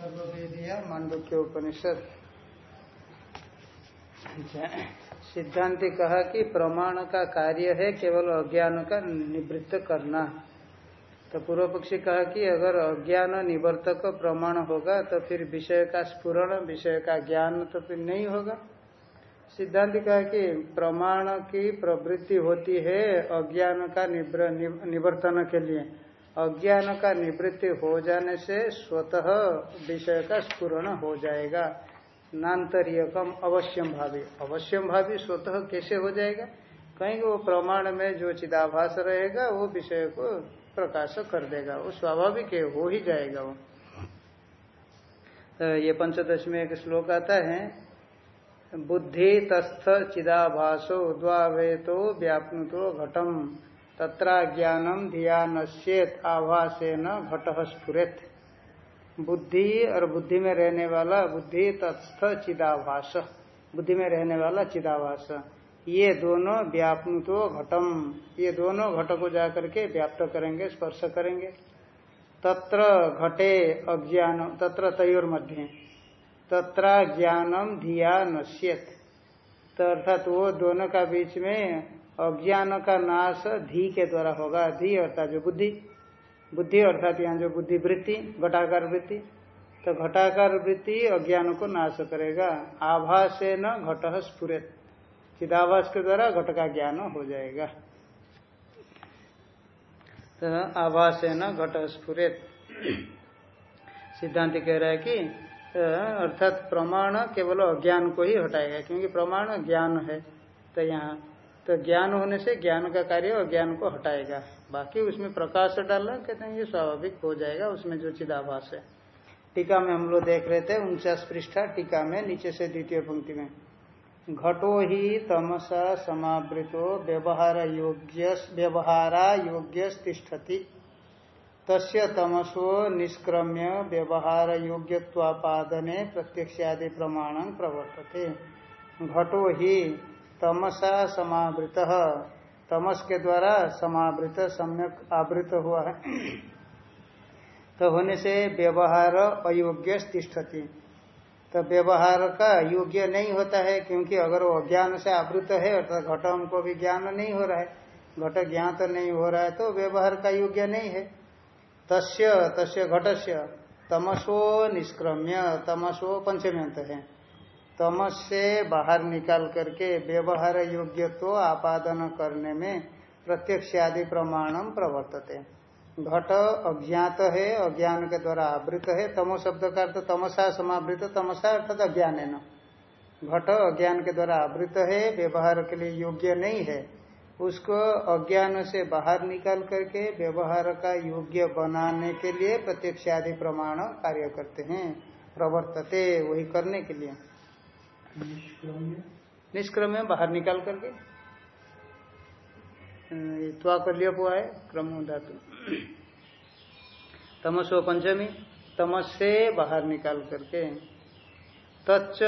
मांडुक्य उपनिषद। अच्छा सिद्धांति कहा कि प्रमाण का कार्य है केवल अज्ञान का निवृत्त करना। तो पूर्व पक्षी कहा कि अगर अज्ञान निवर्तक प्रमाण होगा तो फिर विषय का स्फुरण, विषय का ज्ञान तो फिर नहीं होगा। सिद्धांत कहा कि प्रमाण की प्रवृत्ति होती है अज्ञान का निवर्तन के लिए। अज्ञान का निवृत्ति हो जाने से स्वतः विषय का स्फुरण हो जाएगा। नान्तरियकम अवश्यम भावी। अवश्यम भावी स्वतः कैसे हो जाएगा? कहीं वो प्रमाण में जो चिदाभास रहेगा, वो विषय को प्रकाश कर देगा। वो स्वाभाविक है, हो ही जाएगा वो। तो ये पंचदश में एक श्लोक आता है। बुद्धि तस्थ चिदाभासो उद्वावेतो व्याप्नुतो घटम। तत्रा ज्ञानम धिया नश्येत आभासे न घट स्फुरेत बुद्धि और बुद्धि में रहने वाला, बुद्धि तत्स्थ चिदाभास। बुद्धि में रहने वाला चिदाभास। ये दोनों व्यापनुतो घटम। ये दोनों घट को जाकर के व्याप्त करेंगे, स्पर्श करेंगे। तत्र घटे अज्ञान, तत्र तयोर मध्य। तत्र ज्ञानम धिया नश्यत तो अर्थात वो दोनों का बीच में अज्ञान का नाश धी के द्वारा होगा। धी अर्थात जो बुद्धि। बुद्धि अर्थात यहाँ जो बुद्धि वृत्ति, घटाकार वृत्ति। तो घटाकार वृत्ति अज्ञान को नाश करेगा। आभासे न घट स्फुरत। चिदाभास के द्वारा घट का ज्ञान हो जाएगा। तो आभास न घट स्फुरित। सिद्धांत कह रहा है कि अर्थात प्रमाण केवल अज्ञान को ही हटाएगा, क्योंकि प्रमाण ज्ञान है। तो यहाँ तो ज्ञान होने से ज्ञान का कार्य अज्ञान को हटाएगा। बाकी उसमें प्रकाश डालना, कहते हैं, ये स्वाभाविक हो जाएगा, उसमें जो चिदाभास है। टीका में हम लोग देख रहे थे, उनचास पृष्ठा टीका में, नीचे से द्वितीय पंक्ति में। घटो ही तमसा समावृतो, व्यवहार योग्य व्यवहारा योग्य तिष्ठति। तस्य तमसो निष्क्रम्य, व्यवहार योग्यवापादने प्रत्यक्षादि प्रमाण प्रवर्तते। घटो ही तमसा समावृत। तमस के द्वारा समावृत सम्यक आवृत हुआ है। तो होने से व्यवहार अयोग्य तिष्ठति। तो व्यवहार का योग्य नहीं होता है, क्योंकि अगर वो अज्ञान से आवृत है, अर्थात घट हमको भी ज्ञान नहीं हो रहा है, घट ज्ञान तो नहीं हो रहा है तो व्यवहार का योग्य नहीं है। तस्य तस्य घटस्य, तमसो निष्क्रम्य, तमसो पंचम्यंत है। तमस से बाहर निकाल करके व्यवहार योग्य तो आपादन करने में प्रत्यक्ष आदि प्रमाणम प्रवर्तते। घट अज्ञात है, अज्ञान के द्वारा आवृत है, तमो शब्द का अर्थ तमसा समावृत, तमसा अर्थात अज्ञान है न घट अज्ञान के द्वारा आवृत है, व्यवहार के लिए योग्य नहीं है, उसको अज्ञान से बाहर निकाल करके व्यवहार का योग्य बनाने के लिए प्रत्यक्ष आदि प्रमाण कार्य करते हैं, प्रवर्तते, वही करने के लिए। निष्क्रम में बाहर निकाल करके। त्वा कर लिया हुआ है, क्रम धातु। तमसो पंचमी, तमस से बाहर निकाल करके। तच्च,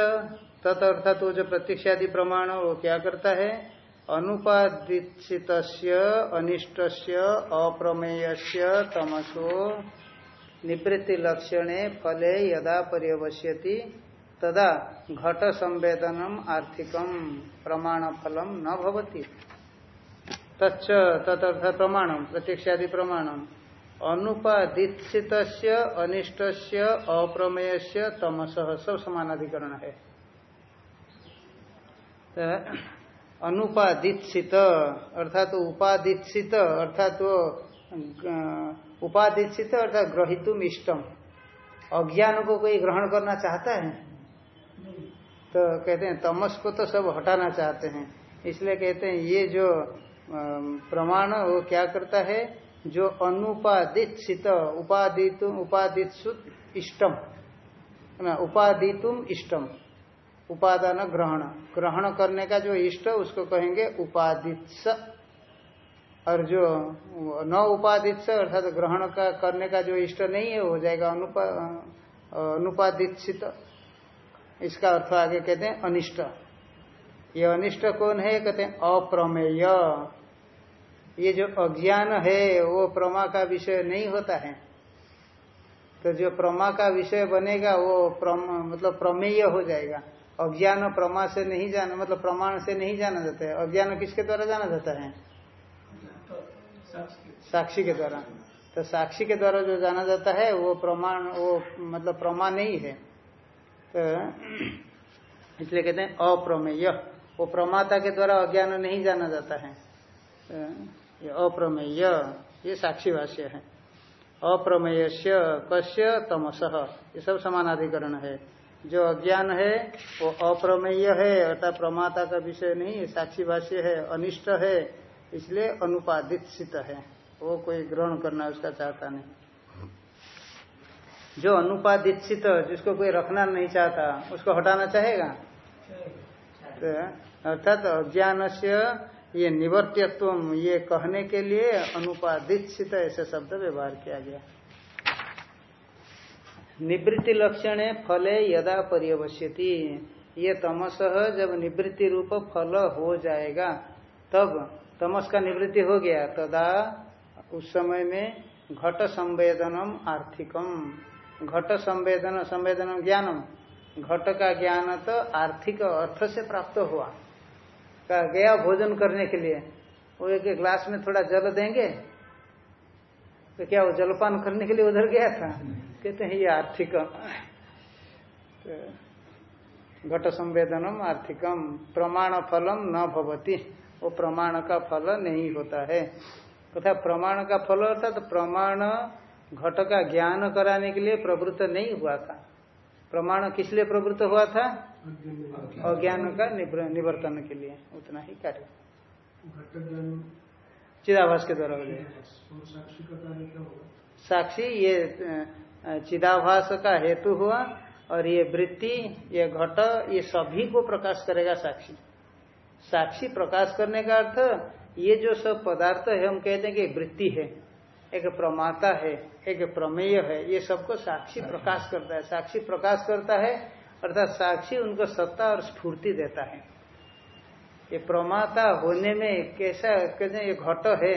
तत् अर्थात वो जो प्रत्यक्षादि प्रमाण वो क्या करता है? अनुपादित अनिष्ट अप्रमेय तमसो निवृत्ति लक्षणे फले यदा पर्यवश्यति। तदा घट संवेदनम आर्थिकम प्रमाण फलम न भवती। तच्च तदर्थ प्रमाणम, प्रत्यक्षादि प्रमाणम। अनुपादित अनिष्ट अप्रमेय तमस सब समानाधिकरण है। अनुपादित अर्थात उपादित अर्थात वो उपादित अर्थात ग्रहितुम इष्टम। अज्ञान को कोई ग्रहण करना चाहता है? तो कहते हैं, तमस को तो सब हटाना चाहते हैं। इसलिए कहते हैं, ये जो प्रमाण वो क्या करता है? जो अनुपादित शीत उपादितुम उपादित सुत, इष्टम। उपादितुम इष्टम। उपादान ग्रहण। ग्रहण करने का जो इष्ट, उसको कहेंगे उपादित और जो, न उपादित अर्थात ग्रहण का, करने का जो इष्ट नहीं है हो जाएगा अनुपा अनुपादित इसका अर्थ आगे कहते हैं, अनिष्ट। ये अनिष्ट कौन है? कहते हैं, अप्रमेय। ये जो अज्ञान है, वो प्रमा का विषय नहीं होता है। तो जो प्रमा का विषय बनेगा, वो प्रम मतलब प्रमेय हो जाएगा। अज्ञान प्रमा से नहीं जाना मतलब प्रमाण से नहीं जाना जाता है। अज्ञान किसके द्वारा जाना जाता है? साक्षी के द्वारा। तो साक्षी के द्वारा जो जाना जाता है, वो प्रमाण, वो मतलब प्रमा नहीं है। तो इसलिए कहते हैं अप्रमेय। वो प्रमाता के द्वारा अज्ञान नहीं जाना जाता है। तो अप्रमेय, ये साक्षी भाष्य है। अप्रमेय से कश्य तमस, ये सब समानाधिकरण है। जो अज्ञान है, वो अप्रमेय है, अर्थात प्रमाता का विषय नहीं साक्षी भाष्य है, अनिष्ट है, इसलिए अनुपादित सित है। वो कोई ग्रहण करना उसका चाहता नहीं। जो अनुपादित जिसको कोई रखना नहीं चाहता, उसको हटाना चाहेगा? तो अर्थात अज्ञान से ये निवर्त्यत्व ये कहने के लिए अनुपादित ऐसे शब्द व्यवहार किया गया। निवृत्ति लक्षण फले यदा पर्यवश्यति। ये तमस, जब निवृत्ति रूप फल हो जाएगा, तब तमस का निवृत्ति हो गया, तदा उस समय में घट संवेदनम आर्थिकम। घट संवेदन, संवेदनम ज्ञानम। घट का ज्ञान तो आर्थिक अर्थ से प्राप्त हुआ। का गया भोजन करने के लिए। वो एक ग्लास में थोड़ा जल देंगे। तो क्या वो जलपान करने के लिए उधर गया था? कहते हैं, ये आर्थिक। तो घट संवेदनम आर्थिकम। प्रमाण फलम न भवती। वो प्रमाण का फल नहीं होता है। तथा प्रमाण का फल अर्थात तो प्रमाण घट का ज्ञान कराने के लिए प्रवृत्त नहीं हुआ था। प्रमाण किस लिए प्रवृत्त हुआ था? अज्ञान का निवर्तन के लिए। उतना ही कार्य। चिदाभास के द्वारा साक्षी, ये चिदाभास का हेतु हुआ और ये वृत्ति, ये घट, ये सभी को प्रकाश करेगा साक्षी। साक्षी प्रकाश करने का अर्थ, ये जो सब पदार्थ है, हम कहते हैं कि वृत्ति है। एक प्रमाता है एक प्रमेय है ये सबको साक्षी प्रकाश करता है। साक्षी प्रकाश करता है अर्थात साक्षी उनको सत्ता और स्फूर्ति देता है। ये प्रमाता होने में कैसा कहते हैं ये घट है।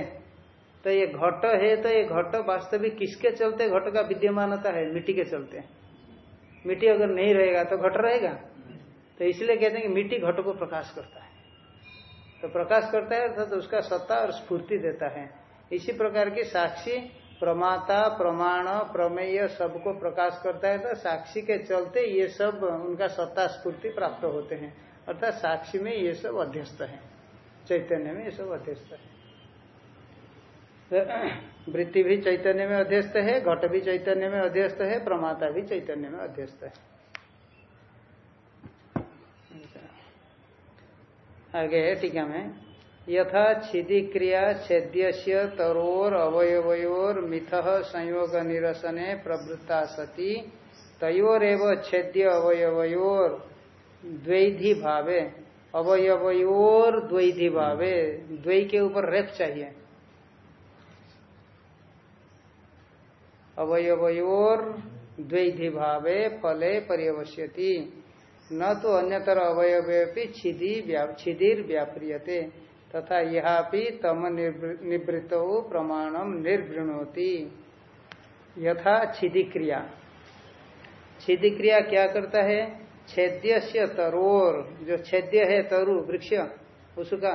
तो ये घट है तो ये घट वास्तविक किसके चलते घट का विद्यमानता है? मिट्टी के चलते। मिट्टी अगर नहीं रहेगा तो घट रहेगा। तो इसलिए कहते हैं कि मिट्टी घट को प्रकाश करता है। तो प्रकाश करता है अर्थात तो उसका सत्ता और स्फूर्ति देता है। इसी प्रकार की साक्षी, प्रमाता, प्रमाण, प्रमेय सबको प्रकाश करता है तो साक्षी के चलते ये सब उनका सत्ता स्फूर्ति प्राप्त होते हैं। अर्थात साक्षी में ये सब अध्यस्त है। चैतन्य में ये सब अध्यस्त है। तो वृत्ति भी चैतन्य में अध्यस्त है, घट भी चैतन्य में अध्यस्त है, प्रमाता भी चैतन्य में अध्यस्त है। आगे टीका में। यथा छिदी क्रिया छेद्य तरोर अवयवयोर मिथ संयोग निरसने प्रवृत्ता सती, तयोरव छेद्य अवयवयोर द्वैधि भावे अवयवयोर द्वैधि भावे द्वै के ऊपर रेफ चाहिए। अवयवयोर द्वैधि भावे फले पर्यवश्यति, न तो अन्यतर अवयवी छिदी छिदिर व्याप्रियते तथा यहाँ भी तम निवृत प्रमाणम निर्वृणोती। यथा छिदी क्रिया छिदी क्या करता है? छेद्य से तरोर, जो छेद्य है तरु वृक्ष, उसका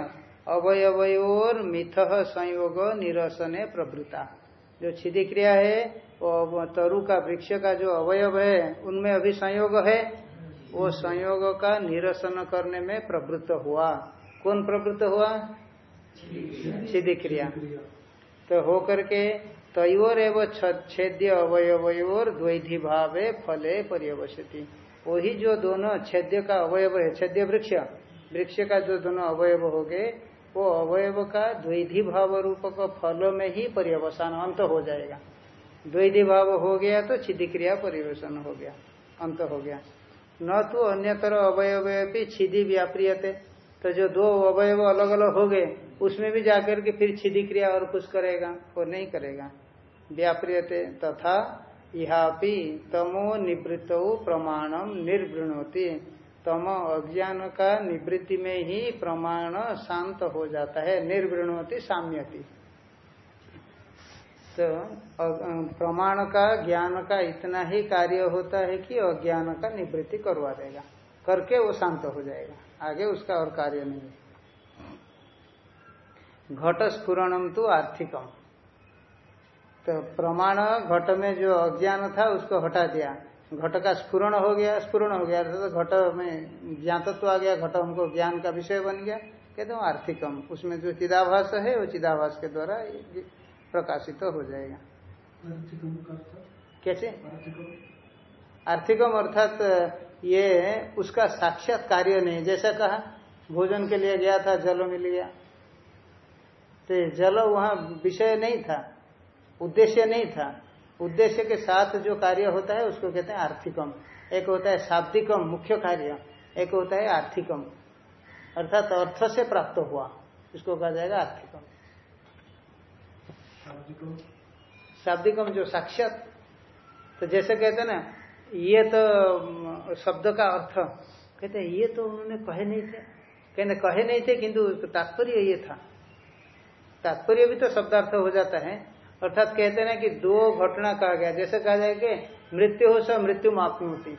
अवयवयोर मिथ संयोग निरसने प्रवृत्ता जो छिदी क्रिया है, वो तरु का, वृक्ष का जो अवयव है, उनमें अभी संयोग है, वो संयोग का निरसन करने में प्रवृत्त हुआ। कौन प्रवृत्त हुआ? सिद्धि क्रिया तो हो करके तयोर एवं छेद्य अवयवयोर द्वैधि भावे फले पर्यवसती। वही जो दोनों छेद्य का अवयव है, छेद्य वृक्ष वृक्ष का जो दोनों अवयव हो गए, वो अवयव का द्वैधि भाव रूप का फल में ही पर्यवसान अंत हो जाएगा। द्वैधि भाव हो गया तो छिदी क्रिया परिवेशन हो गया, अंत हो गया। न तो अन्यतर अवयव भी छिदी व्याप्रियते। तो जो दो अवयव अलग अलग हो गए, उसमें भी जाकर के फिर छिदी क्रिया और कुछ करेगा वो नहीं करेगा। व्याप्रियते तथा यहाँ तमो निवृत्त प्रमाणम निर्वृणोती। तम अज्ञान का निवृत्ति में ही प्रमाण शांत हो जाता है, निर्वृणोती साम्यति। तो प्रमाण का, ज्ञान का इतना ही कार्य होता है कि अज्ञान का निवृत्ति करवा देगा, करके वो शांत हो जाएगा। आगे उसका और कार्य नहीं है। घट स्फुरणम तो आर्थिकम। तो प्रमाण घट में जो अज्ञान था उसको हटा दिया। घट का स्फुरण हो गया स्फुरण हो गया। तो घट में ज्ञातत्व आ गया घट हमको ज्ञान का विषय बन गया। कहते हो आर्थिकम। उसमें जो चिदाभास है वो चिदाभास के द्वारा प्रकाशित तो हो जाएगा। कैसे? आर्थिकम अर्थात ये उसका साक्षात कार्य नहीं जैसा कहा भोजन के लिए गया था जल मिल गया तो जल वहाँ विषय नहीं था उद्देश्य नहीं था। उद्देश्य के साथ जो कार्य होता है उसको कहते हैं आर्थिकम। एक होता है शाब्दिकम मुख्य कार्य। एक होता है आर्थिकम। अर्थात अर्थ से प्राप्त हुआ। इसको कहा जाएगा आर्थिकम। शाब्दिकम जो साक्षात। तो जैसे कहते हैं ना ये तो शब्द का अर्थ। कहते ये तो उन्होंने कहे नहीं थे। कहते कहे नहीं थे, किंतु तात्पर्य ये था। तात्पर्य भी तो शब्दार्थ हो जाता है। अर्थात कहते ना कि दो घटना कहा गया। जैसे कहा जाए कि मृत्यु हो सब मृत्यु होती।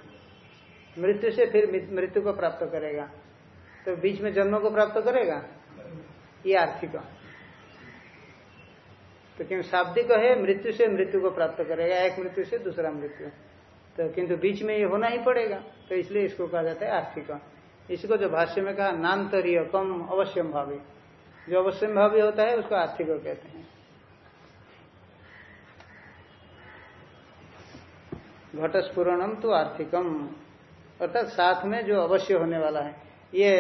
मृत्यु से फिर मृत्यु को प्राप्त करेगा। तो बीच में जन्म को प्राप्त करेगा? ये आर्थिक। तो क्यों शाब्दिक है, मृत्यु से मृत्यु को प्राप्त करेगा, एक मृत्यु से दूसरा मृत्यु। तो किंतु बीच में ये होना ही पड़ेगा। तो इसलिए इसको कहा जाता है आर्थिक इसको जो भाष्य में कहा नान्तरीय कम अवश्यम भावी जो अवश्यम भावी होता है, उसको आर्थिक कहते हैं। घटस्फुरणम तो आर्थिकम अर्थात साथ में जो अवश्य होने वाला है, ये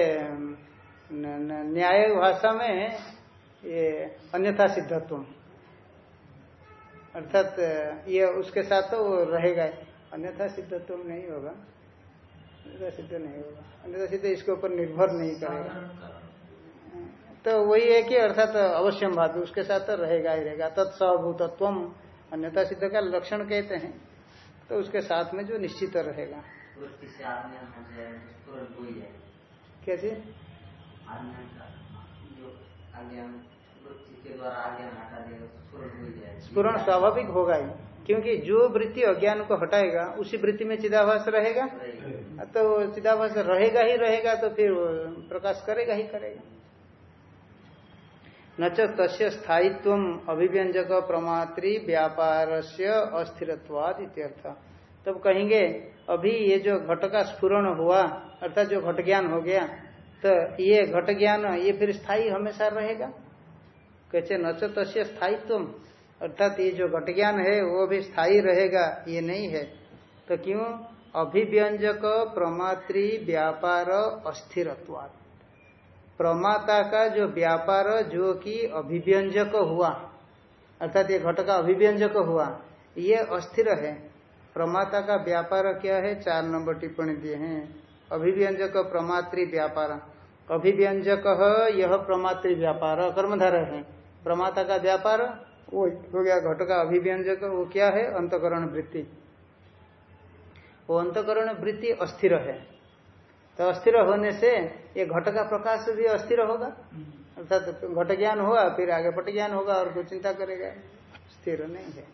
न्याय भाषा में ये अन्यथा सिद्धत्व अर्थात, ये उसके साथ तो रहेगा अन्यथा सिद्धत्व नहीं होगा। अन्यथा सिद्ध नहीं होगा। अन्यथा सिद्ध इसके ऊपर निर्भर नहीं करेगा। तो वही है कि अर्थात तो अवश्यम भाव उसके साथ तो रहेगा ही रहेगा। तत्सभूतत्व अन्यथा सिद्ध का लक्षण कहते हैं। तो उसके साथ में जो निश्चित रहेगा। कैसे स्पूर्ण स्वाभाविक होगा ही। क्योंकि जो वृत्ति अज्ञान को हटाएगा उसी वृत्ति में चिदाभास रहेगा? तो चिदाभास रहेगा ही रहेगा तो फिर प्रकाश करेगा ही करेगा। न तस्य स्थायित्व अभिव्यंजक प्रमात्री व्यापार से अस्थिरत्वाद इत्यर्थ। तब कहेंगे अभी ये जो घट का स्फुरण हुआ अर्थात जो घट ज्ञान हो गया तो ये घट ज्ञान ये फिर स्थायी हमेशा रहेगा? कैसे न तस्य स्थायित्व अर्थात ये जो घट ज्ञान है, वो भी स्थायी रहेगा, ये नहीं है। तो क्यों? अभिव्यंजक प्रमात्री व्यापार अस्थिरत्वाद प्रमाता का जो व्यापार, जो कि अभिव्यंजक हुआ, अर्थात ये घट का अभिव्यंजक हुआ, ये अस्थिर है। प्रमाता का व्यापार क्या है? चार नंबर टिप्पणी दिए हैं। अभिव्यंजक प्रमात्री व्यापार। अभिव्यंजक यह प्रमात्री व्यापार कर्मधार है। प्रमाता का व्यापार वो हो गया घट का अभिव्यंजक वो क्या है? अंतकरण वृत्ति। वो अंतकरण वृत्ति अस्थिर है। तो अस्थिर होने से ये घट का प्रकाश भी अस्थिर होगा। अर्थात तो घट ज्ञान हुआ फिर आगे पट ज्ञान होगा और कोई चिंता करेगा। स्थिर नहीं है।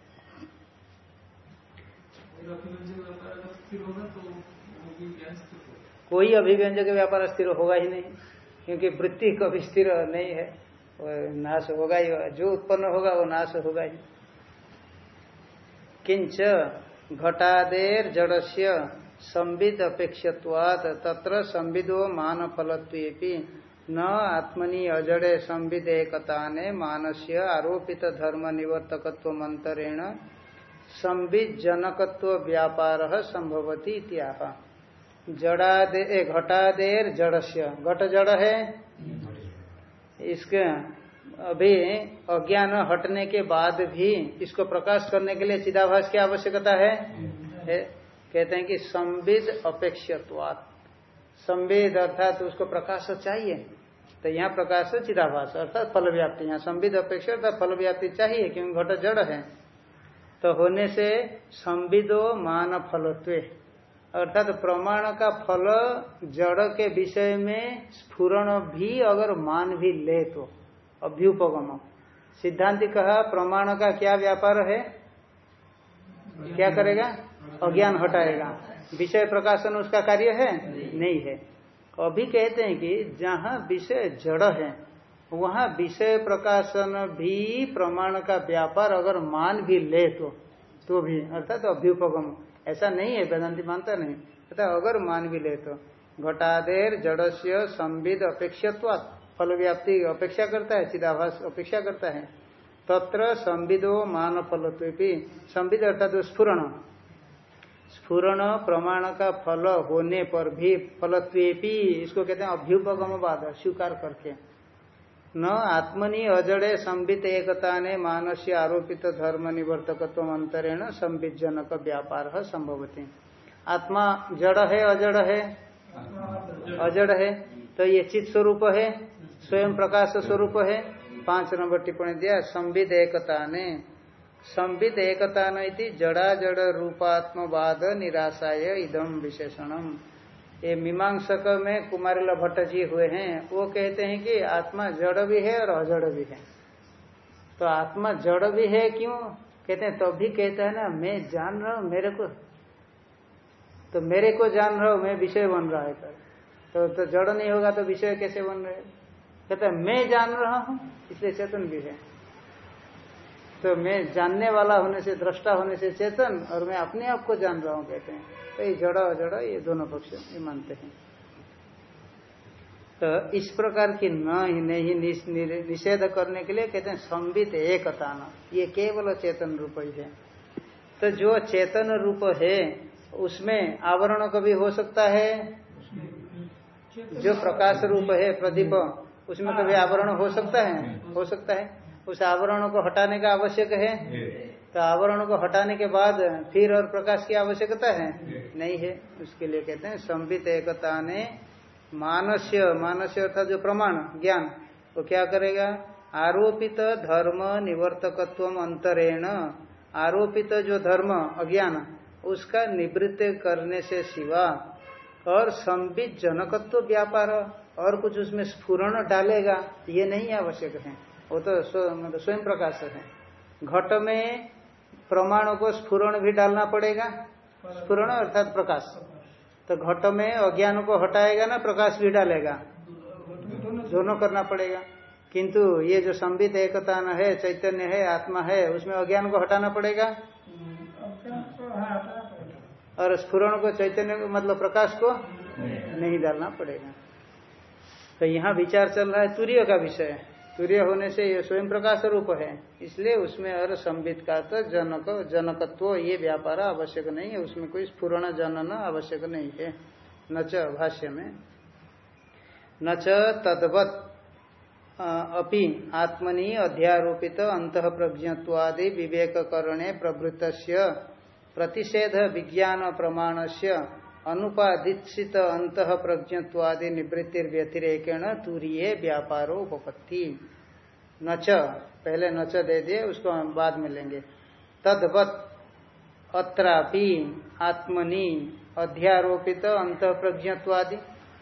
कोई अभिव्यंजक व्यापार स्थिर होगा ही नहीं क्योंकि वृत्ति कभी स्थिर नहीं है। नाश होगा ही, जो उत्पन्न होगा वो नाश होगा ही। किंच घटादेर जड़स्य संविद अपेक्षवाद तत्र संविदो मान फलत्वी न आत्मनि अजड़े संविद एकता ने मानस्य आरोपित धर्म निवर्तकत्व मंत्रेण संविद जनकत्व व्यापार संभवती इत्याह। जड़ादे घटादेर जड़स्य। घट जड़ है? इसके अभी अज्ञान हटने के बाद भी इसको प्रकाश करने के लिए चिदाभास की आवश्यकता है, है कहते हैं कि संविद अपेक्षत्वात। संवेद अर्थात उसको प्रकाश चाहिए। तो यहाँ प्रकाश चिदाभास अर्थात फल व्याप्ति यहाँ संविद अपेक्षा अर्थात फल व्याप्ति चाहिए क्योंकि घट जड़ है। तो होने से संविदो मान फलत्व। अर्थात प्रमाण का फल जड़ के विषय में स्फुरण भी अगर मान भी ले तो अभ्युपगम। सिद्धांति कहा, प्रमाण का क्या व्यापार है? क्या करेगा? अज्ञान हटाएगा। विषय प्रकाशन उसका कार्य है? नहीं है। अभी कहते हैं कि जहाँ विषय जड़ है, वहाँ विषय प्रकाशन भी प्रमाण का व्यापार अगर मान भी ले तो तो भी, अर्थात तो अभ्युपगम। ऐसा नहीं है, वेदांति मानता नहीं। अर्थात अगर मान भी ले तो। घटादेर जड़ से संविद अपेक्षत्वात्। फल व्याप्ति अपेक्षा करता है, चिदाभास अपेक्षा करता है। तत्र संविदो मान फलत्वी संविद अर्थात स्फुरण। स्फुरण प्रमाण का फल होने पर भी फलत्वेपी, इसको कहते हैं अभ्युपगम बाद स्वीकार करके। न आत्मनि अजड़े संबित एकता ने मानस्य आरोपित धर्म निवर्तकत्व अंतरेण संबित जनक व्यापार संभवती। आत्मा जड़ है, अजड़ है? अजड़ है। तो ये चित स्वरूप है, स्वयं प्रकाश स्वरूप है। पाँच नंबर टिप्पणी दिया संविद एकता ने संविद एकता नी जड़ा जड़ रूपात्मवाद निराशाय इदम विशेषणम। ये मीमांसक में कुमारिल भट्ट जी हुए हैं वो कहते हैं कि आत्मा जड़ भी है और अजड़ भी है। तो आत्मा जड़ भी है क्यों? कहते हैं तो भी कहता है ना मैं जान रहा हूँ मेरे को तो मेरे को जान रहा हूँ मैं विषय बन रहा है तो, तो जड़ नहीं होगा तो विषय कैसे बन रहे कहते हैं मैं जान रहा हूँ इसलिए चेतन भी है। तो मैं जानने वाला होने से दृष्टा होने से चेतन और मैं अपने आप को जान रहा हूँ कहते हैं। तो ये जड़ा जड़ा ये दोनों पक्ष ये मानते हैं। तो इस प्रकार की न ही नहीं निषेध करने के लिए कहते हैं संबित एकता न ये केवल चेतन रूप ही है। तो जो चेतन रूप है उसमें आवरण कभी हो सकता है। जो प्रकाश रूप है प्रदीप उसमें कभी आवरण हो सकता है? हो सकता है। उस आवरण को हटाने का आवश्यक है। तो आवरण को हटाने के बाद फिर और प्रकाश की आवश्यकता है। नहीं है, उसके लिए कहते हैं संबित एकता ने मानस्य मानस्य अर्थात जो प्रमाण, ज्ञान, वो क्या करेगा? आरोपित धर्म निवर्तकत्व अंतरेण, आरोपित जो धर्म, अज्ञान, उसका निवृत्त करने से सिवा और संबित जनकत्व व्यापार, और कुछ उसमें स्फुरण डालेगा, ये नहीं आवश्यक है। वो तो मतलब स्वयं प्रकाश है। घट में प्रमाणों को स्फुरण भी डालना पड़ेगा स्फुरण अर्थात प्रकाश। तो घट में अज्ञान को हटाएगा ना प्रकाश भी डालेगा। दोनों करना पड़ेगा। किंतु ये जो संबित एकता है चैतन्य है आत्मा है उसमें अज्ञान को हटाना पड़ेगा? और स्फुरण को चैतन्य मतलब प्रकाश को नहीं डालना पड़ेगा। तो यहाँ विचार चल रहा है तुरीय का विषय। सूर्य होने से ये स्वयं प्रकाश रूप है, इसलिए उसमें और संबित का तो जनक, जनकत्व ये व्यापार आवश्यक नहीं है, उसमें कोई स्फुरण जनन आवश्यक नहीं है, न च भाष्य में। न तदवत अपि आत्मनि अध्यारोपित अंत प्रज्ञत्वादि विवेक करणे प्रवृत्त प्रतिषेध विज्ञान प्रमाण से अनुपादित अंत प्रज्ञत्वादि निवृत्ति व्यतिरेकेण तुरीय व्यापारो उपपत्ति। नच, पहले नच दे दिए, उसको हम बाद में लेंगे। तदवत अत्रापि आत्मनि अध्यारोपित अंत प्रज्ञत्वादि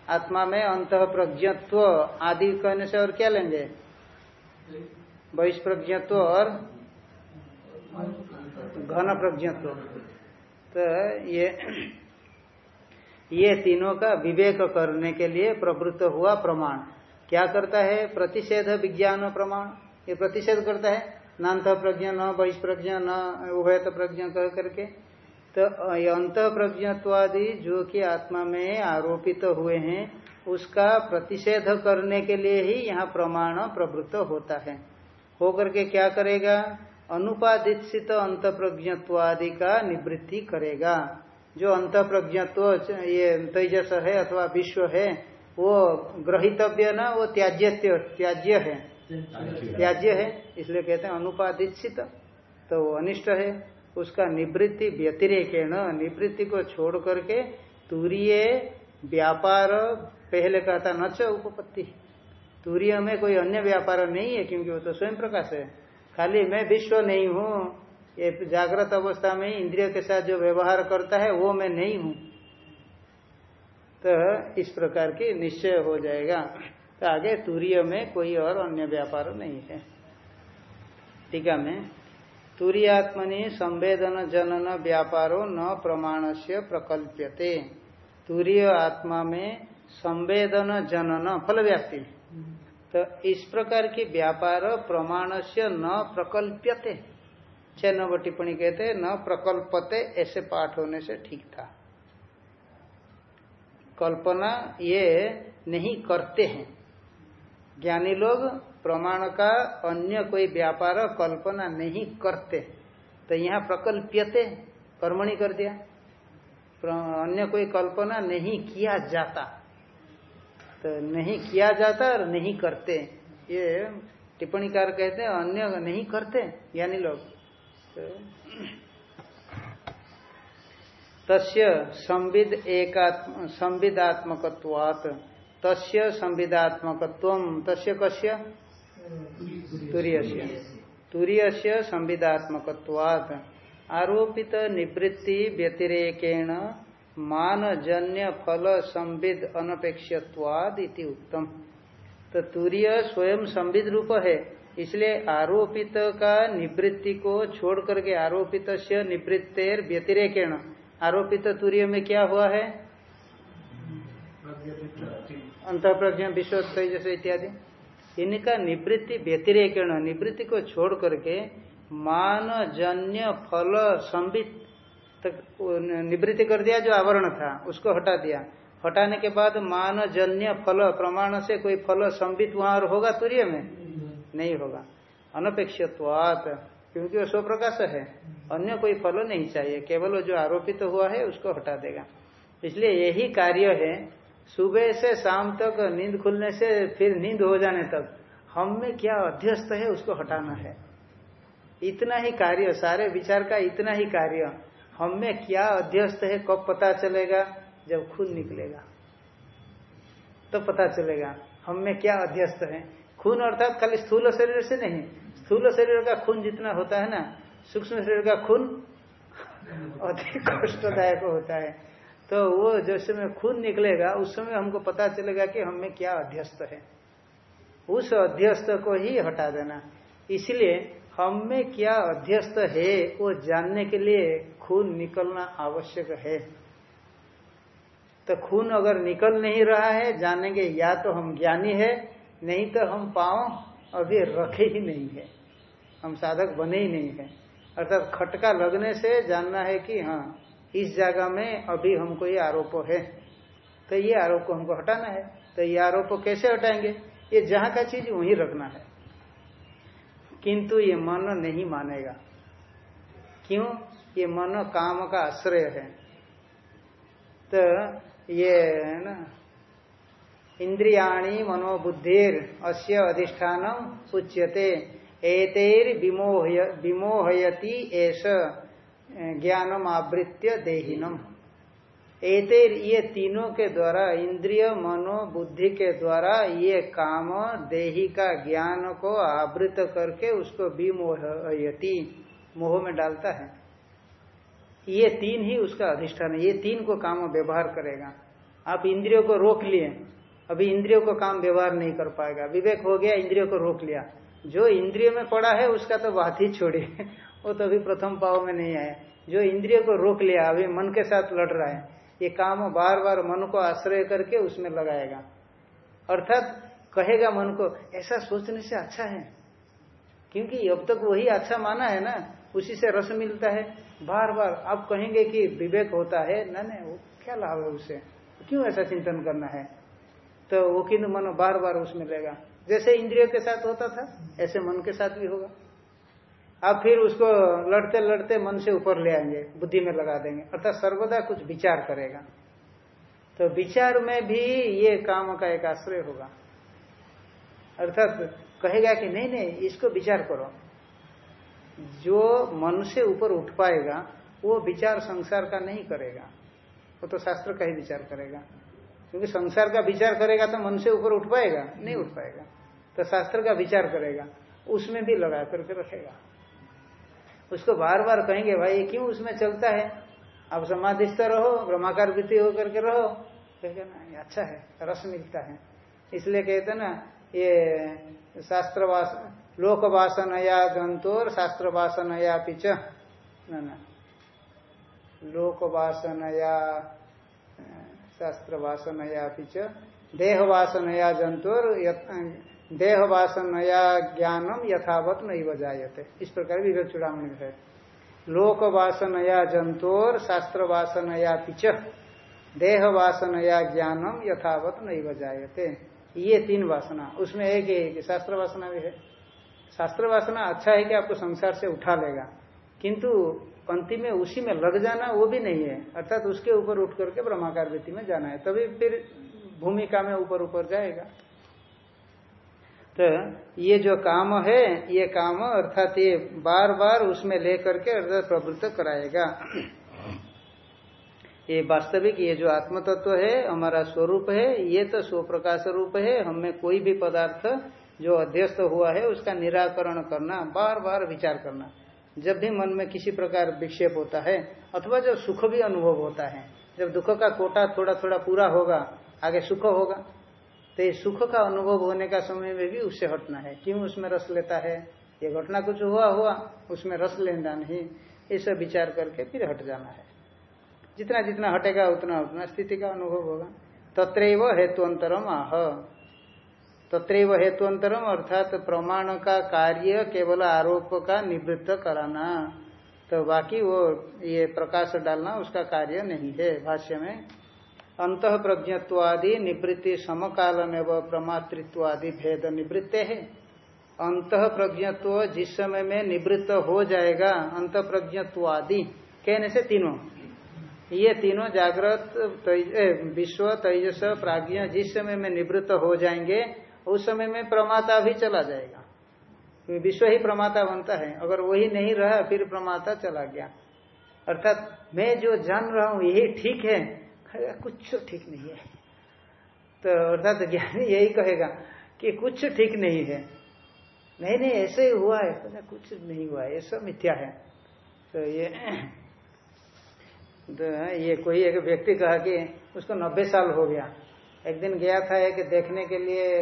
आत्मा में अंत प्रज्ञत्व आदि कहने से और क्या लेंगे? बहिष्प्रज्ञत्व और घन प्रज्ञत्व तो ये ये तीनों का विवेक करने के लिए प्रवृत्त हुआ प्रमाण। क्या करता है? प्रतिषेध विज्ञान प्रमाण। ये प्रतिषेध करता है। नान्त प्रज्ञा, न बहिष्प्रज्ञा, न उभयत प्रज्ञा कह करके। तो अंत प्रज्ञत्वादि जो कि आत्मा में आरोपित तो हुए हैं, उसका प्रतिषेध करने के लिए ही यहाँ प्रमाण प्रवृत्त होता है। होकर के क्या करेगा? अनुपादित अंत प्रज्ञत्वादि का निवृत्ति करेगा। जो अंत प्रज्ञत्व ये तेजस है अथवा विश्व है, वो ग्रहितव्य ना, वो त्याज्य त्याज्य है। त्याज्य है, इसलिए कहते हैं अनुपादित तो वो अनिष्ट है, उसका निवृत्ति व्यतिरेक न निवृत्ति को छोड़ करके तूरीय व्यापार, पहले कहता न च उपपत्ति। तूर्य में कोई अन्य व्यापार नहीं है, क्योंकि वो तो स्वयं प्रकाश है। खाली मैं विश्व नहीं हूँ ये जागृत अवस्था में इंद्रिय के साथ जो व्यवहार करता है वो मैं नहीं हूँ। तो इस प्रकार की निश्चय हो जाएगा। तो आगे तूर्य में कोई और अन्य व्यापार नहीं है। टीका में तुरीयात्मनि संवेदन जनन व्यापारो न प्रमाण से प्रकल्प्यते। तुरीय आत्मा में संवेदन जनन फल व्याप्ति तो इस प्रकार की व्यापार प्रमाण से न प्रकल्प्यते। छह नंबर टिप्पणी कहते न प्रकल्पते ऐसे पाठ होने से ठीक था। कल्पना ये नहीं करते हैं। ज्ञानी लोग, प्रमाण का अन्य कोई व्यापार कल्पना नहीं करते। तो यहाँ प्रकल्प्यते, कर्मणि कर दिया। अन्य कोई कल्पना नहीं किया जाता। तो नहीं किया जाता और नहीं करते। ये टिप्पणीकार कहते हैं, अन्य नहीं करते। ज्ञानी लोग। तस्य संविद एकात्म तस्य संविदात्मकत्व, तस्य कस्य? तुरीय तुरीय संविदात्मकत्वात्। आरोपित निवृत्ति व्यतिरेकेण मानजन्य फल संविद अनपेक्षवाद इति उत्तम तो तुरीय स्वयं संविद रूप है। इसलिए आरोपित का निवृत्ति को छोड़ करके आरोपित से निवृत्तेर व्यतिरेकेण। आरोपित तुरीय में क्या हुआ है? अंत प्रज्ञा विश्व जैसे इत्यादि। इनका निवृत्ति व्यतिरेकण, निवृत्ति को छोड़ करके मान जन्य फल संबित तक निवृत्ति कर दिया, जो आवरण था, उसको हटा दिया। हटाने के बाद मान जन्य फल, प्रमाण से कोई फल संबित वहाँ और होगा तुरीय में? नहीं होगा। अनपेक्षवात क्योंकि वो स्वप्रकाश है। अन्य कोई फल नहीं चाहिए। केवल वो जो आरोपित तो हुआ है, उसको हटा देगा। इसलिए यही कार्य है, सुबह से शाम तक, नींद खुलने से फिर नींद हो जाने तक, हम में क्या अध्यस्त है, उसको हटाना है। इतना ही कार्य, सारे विचार का इतना ही कार्य, हम में क्या अध्यस्त है, कब पता चलेगा? जब खून निकलेगा। तो पता चलेगा, हम में क्या अध्यस्त है। खून अर्थात खाली स्थूल शरीर से नहीं, स्थूल शरीर का खून जितना होता है ना, सूक्ष्म शरीर का खून अधिक कष्टदायक होता है। तो वो जिस समय खून निकलेगा, उस समय हमको पता चलेगा कि हमें क्या अध्यस्त है। उस अध्यस्त को ही हटा देना। इसलिए हम क्या अध्यस्त है, वो जानने के लिए खून निकलना आवश्यक है। तो खून अगर निकल नहीं रहा है, जानेंगे या तो हम ज्ञानी है नहीं तो हम पाओ अभी रखे ही नहीं है। हम साधक बने ही नहीं है। अर्थात खटका लगने से जानना है कि हाँ इस जगह में अभी हमको ये आरोप है। तो ये आरोप को हमको हटाना है। तो ये आरोप कैसे हटाएँगे? ये जहाँ का चीज़, वहीं रखना है। किंतु ये मन नहीं मानेगा। क्यों? ये मन काम का आश्रय है। तो ये ना इंद्रियाणी मनोबुद्धिर अस्य अधिष्ठान उच्यते एतेर विमोहयति एस ज्ञानम आवृत्य देहिनम। एतेर, ये तीनों के द्वारा, इंद्रिय मनो बुद्धि के द्वारा, ये काम देही का ज्ञान को आवृत करके उसको विमोहयति, मोह में डालता है। ये तीन ही उसका अधिष्ठान है। ये तीन को काम व्यवहार करेगा। आप इंद्रियों को रोक लिए। अभी इंद्रियों को काम व्यवहार नहीं कर पाएगा। विवेक हो गया, इंद्रियों को रोक लिया। जो इंद्रिय में पड़ा है, उसका तो बात ही छोड़िए। वो तो अभी प्रथम पाव में नहीं आया जो इंद्रिय को रोक लिया, अभी मन के साथ लड़ रहा है, ये काम बार बार मन को आश्रय करके उसमें लगाएगा। अर्थात कहेगा मन को, ऐसा सोचने से अच्छा है। क्योंकि अब तक वही अच्छा माना है ना, उसी से रस मिलता है। बार बार आप कहेंगे कि विवेक होता है। ना नहीं वो क्या लाभ है उसे? क्यों ऐसा चिंतन करना है? तो वो किन मन बार बार उसमें लेगा जैसे इंद्रियों के साथ होता था, ऐसे मन के साथ भी होगा। आप फिर उसको लड़ते लड़ते मन से ऊपर ले आएँगे, बुद्धि में लगा देंगे। अर्थात सर्वदा कुछ विचार करेगा। तो विचार में भी ये काम का एक आश्रय होगा। अर्थात कहेगा कि नहीं नहीं, इसको विचार करो। जो मन से ऊपर उठ पाएगा, वो विचार संसार का नहीं करेगा। वो तो शास्त्र का ही विचार करेगा। क्योंकि संसार का विचार करेगा तो मन से ऊपर उठ पाएगा, नहीं उठ पाएगा। तो शास्त्र का विचार करेगा, उसमें भी लगा करके रखेगा। उसको बार बार कहेंगे, भाई क्यों उसमें चलता है? आप समाधिस्थ रहो, ब्रह्माकार वृत्ति होकर के रहो। कहेगा ना ये अच्छा है, रस मिलता है। इसलिए कहते ना, ये शास्त्र लोक वासनया जंतुर शास्त्र वासन या पिच न। लोक वासनया शास्त्र वासनया पिच देह वासनया जंतुर देह वासनया ज्ञानम यथावत नहीं बजाते इस प्रकार विवेक चुड़ामणि है। लोक वासनया जंतुर शास्त्र वासनया पिच देह वासनया ज्ञानम यथावत नहीं बजाते ये तीन वासना, उसमें एक ही शास्त्र वासना भी है। शास्त्र वासना अच्छा है कि आपको संसार से उठा लेगा, किंतु पंक्ति में उसी में लग जाना वो भी नहीं है। अर्थात उसके ऊपर उठ करके ब्रह्माकार वृत्ति में जाना है। तभी फिर भूमिका में ऊपर ऊपर जाएगा। तो ये जो काम है, ये काम अर्थात ये बार बार उसमें लेकर के अर्थात प्रवृत्त कराएगा। ये वास्तविक ये जो आत्म तत्व है, हमारा स्वरूप है, ये तो स्व प्रकाश रूप है। हमें कोई भी पदार्थ जो अध्यस्त हुआ है, उसका निराकरण करना बार बार विचार करना। जब भी मन में किसी प्रकार विक्षेप होता है, अथवा जब सुख भी अनुभव होता है, जब दुख का कोटा थोड़ा थोड़ा पूरा होगा, आगे सुख होगा। तो ये सुख का अनुभव होने का समय में भी उससे हटना है। क्यों उसमें रस लेता है? ये घटना कुछ हुआ हुआ, उसमें रस लेना नहीं। ये सब विचार करके फिर हट जाना है। जितना जितना हटेगा, उतना उतना स्थिति का अनुभव होगा। तत्रैव हेतुअंतरम आह। तत्रैव हेतुअंतरम अर्थात प्रमाण का कार्य केवल आरोप का निवृत्त कराना। तो बाकी वो ये प्रकाश डालना, उसका कार्य नहीं है भाष्य में। अंत प्रज्ञत्वादि निवृत्ति समकाल में वह प्रमातृत्वादि भेद निवृत्त है। अंत प्रज्ञत्व जिस समय में निवृत्त हो जाएगा अंत प्रज्ञत्वादि कहने से तीनों। ये तीनों जागृत विश्व, तेजस, प्राज्ञ जिस समय में निवृत्त हो जाएँगे उस समय में प्रमाता भी चला जाएगा। विश्व ही प्रमाता बनता है। अगर वही नहीं रहा, फिर प्रमाता चला गया। अर्थात मैं जो जान रहा हूँ, यही ठीक है। कुछ ठीक नहीं है। तो अर्थात ज्ञानी यही कहेगा कि कुछ ठीक नहीं है। नहीं नहीं, ऐसे ही हुआ है। कुछ नहीं हुआ है। सब मिथ्या है। तो ये तो ये कोई एक व्यक्ति कहा कि उसको नब्बे साल हो गया। एक दिन गया था एक देखने के लिए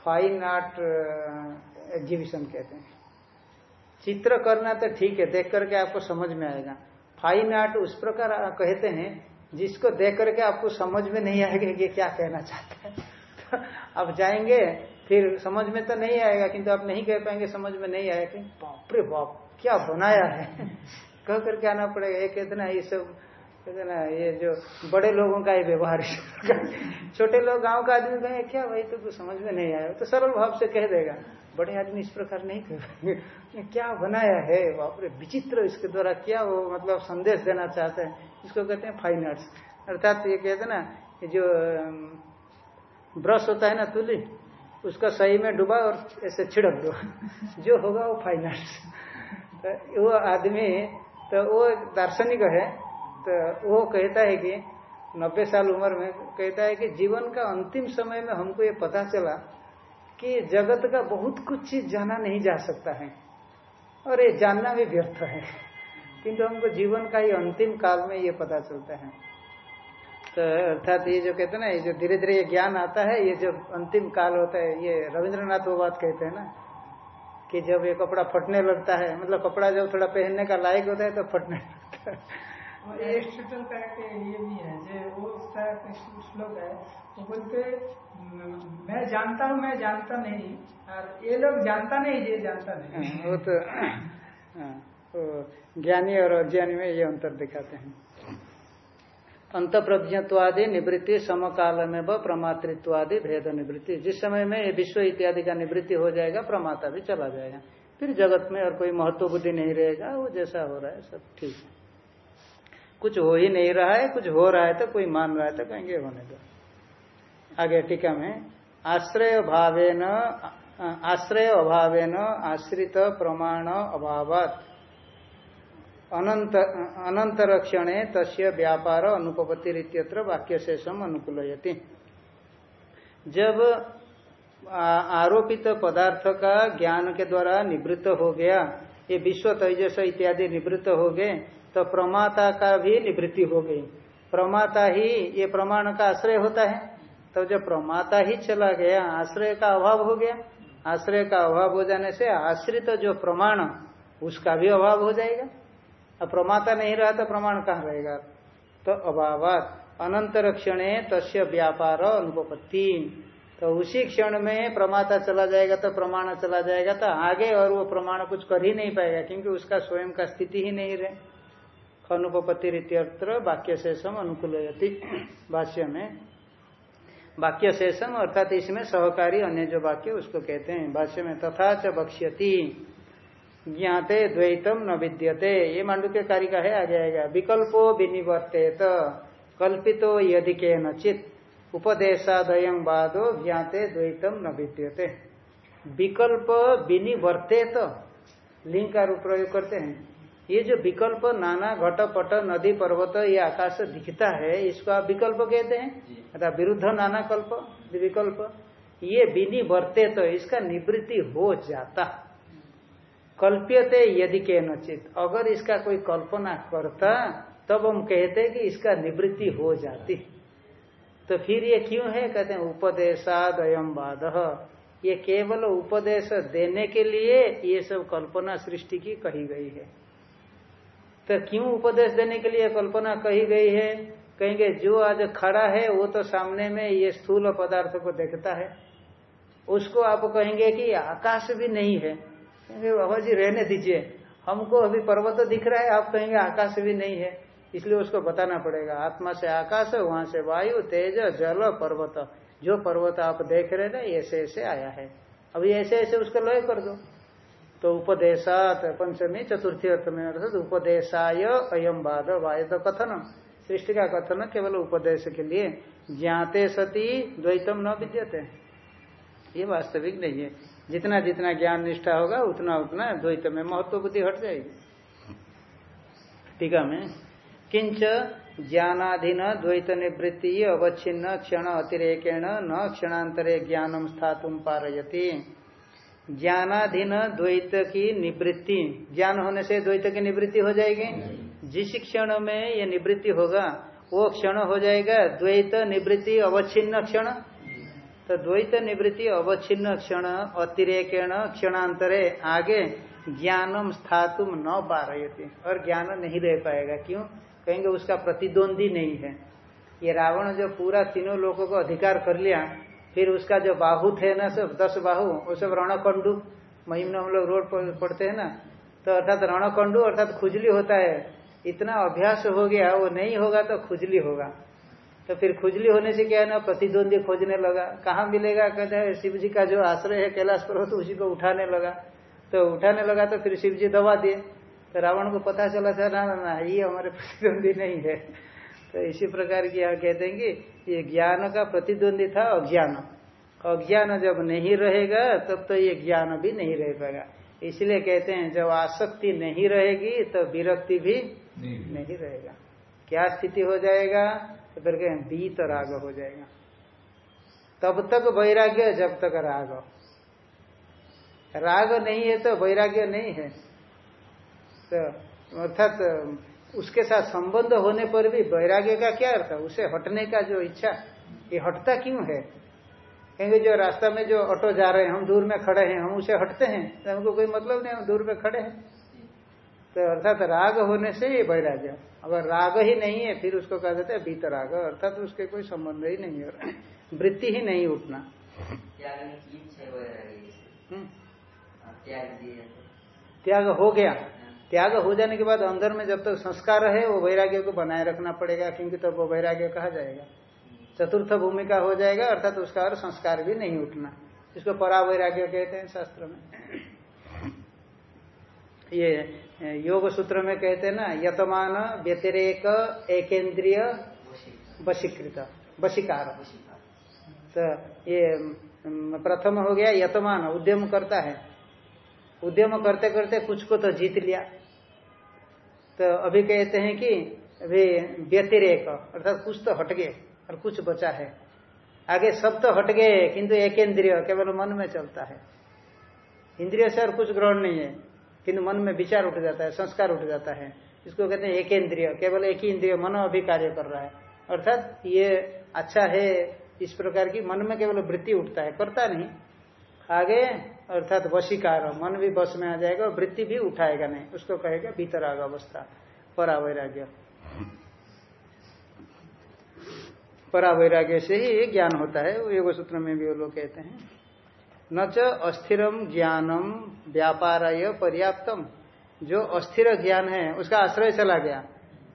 फाइन आर्ट एग्जीबिशन कहते हैं। चित्र करना तो ठीक है, देख करके आपको समझ में आएगा। फाइन आर्ट उस प्रकार कहते हैं, जिसको देख करके आपको समझ में नहीं आएगा कि क्या कहना चाहते हैं। तो आप जाएँगे, फिर समझ में तो नहीं आएगा, किंतु आप नहीं कह पाएँगे, समझ में नहीं आएगा बाप रे बाप, क्या बनाया है? कह करके आना पड़ेगा ये कहते ना ये सब कहते ना, ये जो बड़े लोगों का ये व्यवहार छोटे लोग, गाँव का आदमी कहे, क्या भाई तो कुछ समझ में नहीं आया? तो सरल भाव से कह देगा, बड़े आदमी इस प्रकार नहीं कहेंगे क्या बनाया है? बापरे, विचित्र इसके द्वारा क्या वो मतलब संदेश देना चाहते हैं? इसको कहते हैं फाइन आर्ट्स अर्थात ये कहते ना जो ब्रश होता है ना तुली, उसका सही में डुबा और ऐसे छिड़क दो। जो होगा वो फाइन आर्ट्स तो वो आदमी तो वो दार्शनिक है तो वो कहता है कि नब्बे साल उम्र में कहता है कि जीवन का अंतिम समय में हमको ये पता चला कि जगत का बहुत कुछ चीज़ जाना नहीं जा सकता है। और ये जानना भी व्यर्थ है। किंतु हमको जीवन का ही अंतिम काल में ये पता चलता है। तो अर्थात ये जो कहते हैं ना, ये जो धीरे धीरे ये ज्ञान आता है, ये जो अंतिम काल होता है, ये रविंद्रनाथ वो बात कहते हैं ना, कि जब ये कपड़ा फटने लगता है मतलब कपड़ा जब थोड़ा पहनने का लायक होता है तो फटने लगता है। एरिस्टोटल का ये भी है जो वो उसका श्लोक है वो बोलते मैं जानता हूँ मैं जानता नहीं। और ये लोग जानता नहीं ये जानता नहीं। हाँ, वो तो, हाँ, तो ज्ञानी और अज्ञानी में ये अंतर दिखाते हैं। अंत प्रज्ञत्वादि निवृत्ति समकाल में व प्रमातृत्वादि भेद निवृत्ति। जिस समय में ये विश्व इत्यादि का निवृत्ति हो जाएगा प्रमाता भी चला जाएगा। फिर जगत में और कोई महत्व बुद्धि नहीं रहेगा वो जैसा हो रहा है सब ठीक है। कुछ हो ही नहीं रहा है, कुछ हो रहा है तो कोई मान रहा है तो कहेंगे होने दो। आगे टीका में आश्रय भावे न आश्रय अभावे न आश्रित प्रमाण अभावत। अनंत अनंतरक्षणे तस्य व्यापार अनुपति रीत्यत्र वाक्य से सम अनुकूलयति। जब आरोपित पदार्थ का ज्ञान के द्वारा निवृत्त हो गया, ये विश्व तेजस इत्यादि निवृत्त हो गए तो प्रमाता का भी निवृत्ति हो गई। प्रमाता ही ये प्रमाण का आश्रय होता है। तो जब प्रमाता ही चला गया, आश्रय का अभाव हो गया। आश्रय का अभाव हो जाने से आश्रित तो जो प्रमाण, उसका भी अभाव हो जाएगा। अब प्रमाता नहीं रहा तो प्रमाण कहाँ रहेगा? तो अभाव अनंतर क्षण तस्य व्यापार अनुपत्ति तो उसी क्षण में प्रमाता चला जाएगा तो प्रमाण चला जाएगा। तो आगे और वो प्रमाण कुछ कर ही नहीं पाएगा, क्योंकि उसका स्वयं का स्थिति ही नहीं रहे। रीत्यत्र वाक्य शेषम अनुकूल भाष्य में वाक्य शेषम अर्थात इसमें सहकारी अन्य जो वाक्य उसको कहते हैं। भाष्य में तथा च बक्ष्यति ज्ञाते द्वैतम न विद्यते। ये मांडू के कार्य का है, आ जाएगा। विकल्पो विनिवर्तेत। कल्पितो यदि के नचित उपदेशादय वादो ज्ञाते द्वैतम न विद्यते। विकल्प विनिवर्तेत। लिंग का रूप प्रयोग करते हैं। ये जो विकल्प नाना घट पट नदी पर्वत ये आकाश दिखता है इसको आप विकल्प कहते हैं? अर्थात विरुद्ध नाना कल्प विकल्प। ये बिनी बरते तो इसका निवृत्ति हो जाता। कल्प्यते यदि के नचित अगर इसका कोई कल्पना करता तब हम कहते कि इसका निवृत्ति हो जाती। तो फिर ये क्यों है? कहते हैं उपदेशादयम वाद ये केवल उपदेश देने के लिए ये सब कल्पना सृष्टि की कही गई है। तो क्यों उपदेश देने के लिए कल्पना कही गई है? कहेंगे, जो आज खड़ा है, वो तो सामने में ये स्थूल पदार्थ को देखता है। उसको आप कहेंगे कि आकाश भी नहीं है। बाबा जी, रहने दीजिए। हमको अभी पर्वत दिख रहा है, आप कहेंगे, आकाश भी नहीं है। इसलिए उसको बताना पड़ेगा, आत्मा से आकाश, वहाँ से वायु, तेज, जल, पर्वत। जो पर्वत आप देख रहे ना ऐसे ऐसे आया है। अभी ऐसे ऐसे उसको लय कर दो। तो उपदेशात पंचमी, चतुर्थी अर्थ में अर्थात उपदेशाय अयम बाद वाय तो कथन सृष्टि का कथन केवल उपदेश के लिए ज्ञाते सती द्वैतम न विद्यते। ये वास्तविक नहीं है। जितना जितना ज्ञान निष्ठा होगा, उतना उतना द्वैत में महत्व बुद्धि हट जाएगी। टीका में, किंच ज्ञानाधीन द्वैत निवृत्ति अवच्छिन्न क्षण अतिरेकेण न क्षणांतरे ज्ञानम स्थातुम पारयती। ज्ञानाधीन द्वैत की निवृत्ति। ज्ञान होने से द्वैत की निवृत्ति हो जाएगी। जिस क्षण में ये निवृत्ति होगा वो क्षण हो जाएगा द्वैत निवृत्ति अवच्छिन्न क्षण। तो द्वैत निवृत्ति अवच्छिन्न क्षण अतिरेकेण क्षणांतरे आगे ज्ञानम स्थातुम न पा रही थी और ज्ञान नहीं रह पाएगा। क्यों? कहेंगे उसका प्रतिद्वंदी नहीं है। ये रावण जो पूरा तीनों लोगों को अधिकार कर लिया फिर उसका जो बाहु थे ना, सब दस बाहु, वो सब रणकंडू महिम हम लोग रोड पढ़ते हैं ना तो अर्थात रणकंडू अर्थात खुजली होता है। इतना अभ्यास हो गया, वो नहीं होगा तो खुजली होगा। तो फिर खुजली होने से क्या है ना, प्रतिद्वंदी खोजने लगा। कहाँ मिलेगा? कहते हैं शिव जी का जो आश्रय है, कैलाश पर्वत, उसी को उठाने लगा। तो उठाने लगा तो फिर शिव जी दबा दिए। तो रावण को पता चला था ना ना, ये हमारे प्रतिद्वंदी नहीं है। तो इसी प्रकार की यहाँ कहते हैं कि ये ज्ञान का प्रतिद्वंदी था अज्ञान। अज्ञान जब नहीं रहेगा तब तो ये ज्ञान भी नहीं रह पाएगा। इसलिए कहते हैं जब आसक्ति नहीं रहेगी तो विरक्ति भी नहीं, नहीं रहेगा। क्या स्थिति हो जाएगा? तो फिर कहें बीत राग हो जाएगा। तब तक वैराग्य जब तक राग। राग नहीं है तो वैराग्य नहीं है। तो अर्थात उसके साथ संबंध होने पर भी वैराग्य का क्या अर्थ है? उसे हटने का जो इच्छा ये हटता क्यों है? क्योंकि जो रास्ता में जो ऑटो जा रहे हैं हम दूर में खड़े हैं हम उसे हटते हैं। तो हमको कोई मतलब नहीं हम दूर में खड़े हैं। तो अर्थात राग होने से ये वैराग्य। अगर राग ही नहीं है फिर उसको कहा जाता है बीत राग अर्थात उसके कोई संबंध ही नहीं है। वृत्ति ही नहीं उठना। हम्म। त्याग हो गया। त्याग हो जाने के बाद अंदर में जब तक तो संस्कार है वो वैराग्य को बनाए रखना पड़ेगा, क्योंकि तब वो वैराग्य कहा जाएगा। चतुर्थ भूमिका हो जाएगा, अर्थात उसका और संस्कार भी नहीं उठना। इसको परा वैराग्य कहते हैं शास्त्र में। ये योग सूत्र में कहते हैं ना, यतमान व्यतिरेक एकेंद्रिय वशीकृत, वशीकार। तो ये प्रथम हो गया यतमान, उद्यम करता है। उद्यम करते करते कुछ को तो जीत लिया। तो अभी कहते हैं कि अभी व्यतिरेक, अर्थात कुछ तो हट गए और कुछ बचा है। आगे सब तो हट गए, किंतु एक इंद्रिय केवल मन में चलता है। इंद्रिय से और कुछ ग्रहण नहीं है, किंतु मन में विचार उठ जाता है, संस्कार उठ जाता है। इसको कहते हैं एक इंद्रिय, केवल एक ही इंद्रिय मन अभी कार्य कर रहा है। अर्थात ये अच्छा है, इस प्रकार की मन में केवल वृत्ति उठता है, करता नहीं। आगे अर्थात वशीकार, मन भी बस में आ जाएगा वृत्ति भी उठाएगा नहीं। उसको कहेगा भीतराग अवस्था, परावैराग्य। परावैराग्य से ही ज्ञान होता है योग सूत्र में भी वो लोग कहते हैं। न च अस्थिरम ज्ञानम व्यापाराय पर्याप्तम। जो अस्थिर ज्ञान है, उसका आश्रय चला गया।